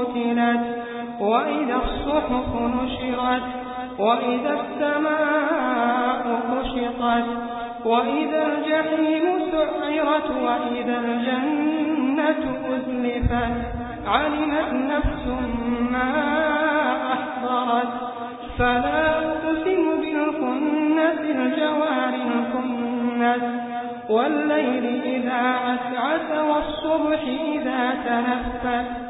قتلت وإذا الصحف نشرت وإذا السماء كشطت وإذا الجحيم سعرت وإذا الجنة أزلفت علمت نفس ما أحضرت. فلا أقسم بالخنس الجوار الكنس والليل إذا عسعس والصبح إذا تنفس.